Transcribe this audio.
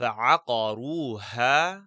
فعقروها